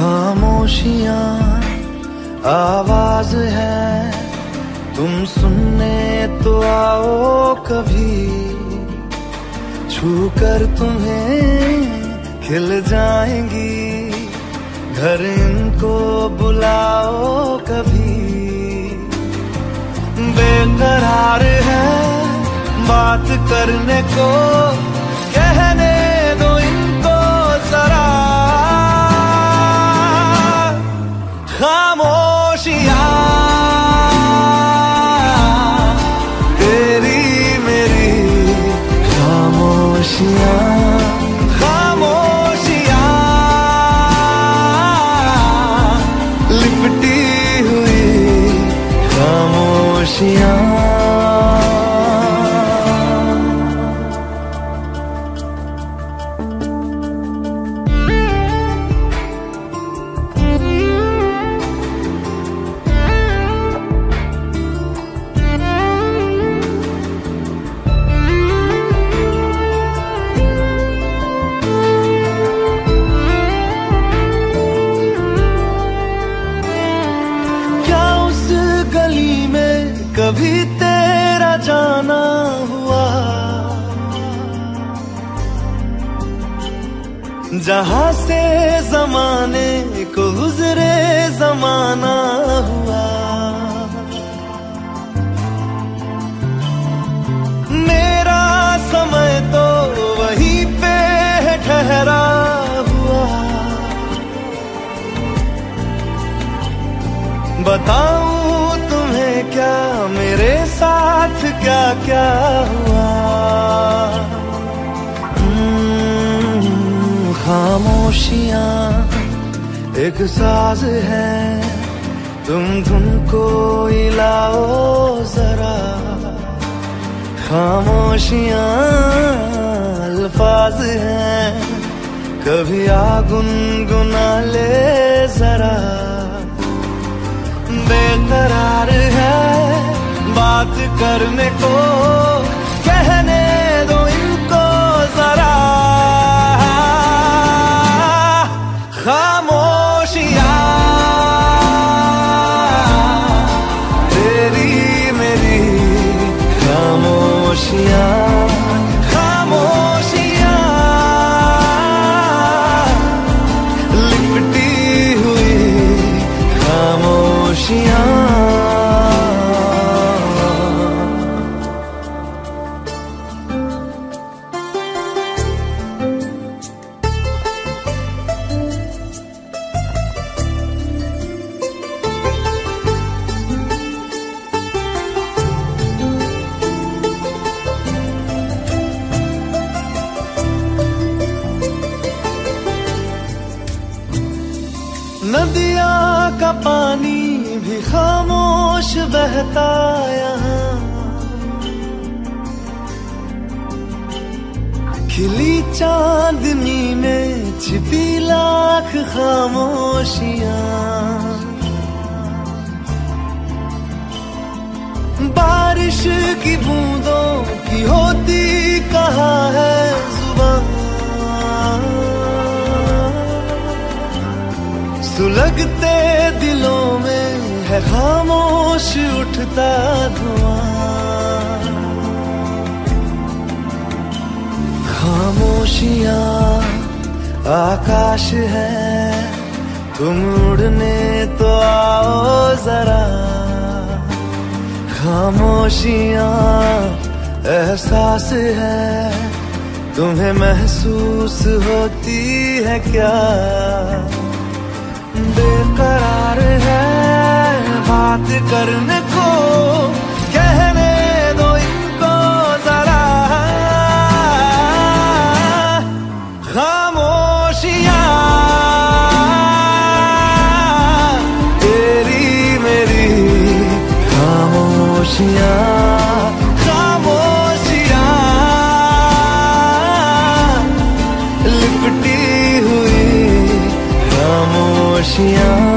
खामोशियाँ, आवाज़ है। तुम सुनने तो आओ कभी। छू कर तुम्हें खिल जाएँगी। घर इनको बुलाओ कभी। बेकरार है बात करने को। खामोशिया। जहाँ से जमाने को गुजरे जमाना हुआ। मेरा समय तो वहीं पे ठहरा हुआ। बताऊँ तुम्हें क्या मेरे साथ क्या क्या हुआ? खामोशियाँ एक साज है। तुम धुन को इलाओ जरा। खामोशियाँ अल्फाज हैं। कभी आ गुनगुना ले जरा। बेकरार है बात करने को। खामोशिया खामोशिया खामोश बहता यहाँ। खिली चांदनी में छिपी लाख खामोशियाँ। बारिश की बूंदों की होती कहा है ज़ुबान। सुलगते खामोश उठता धुआँ। खामोशियाँ, आकाश है, तुम उड़ने तो आओ जरा। खामोशियाँ, एहसास है, तुम्हें महसूस होती है क्या? बेकरार है। बात करने को, कहने दो इनको जरा। खामोशिया, तेरी मेरी खामोशिया, खामोशियाँ, लिपटी हुई खामोशियाँ।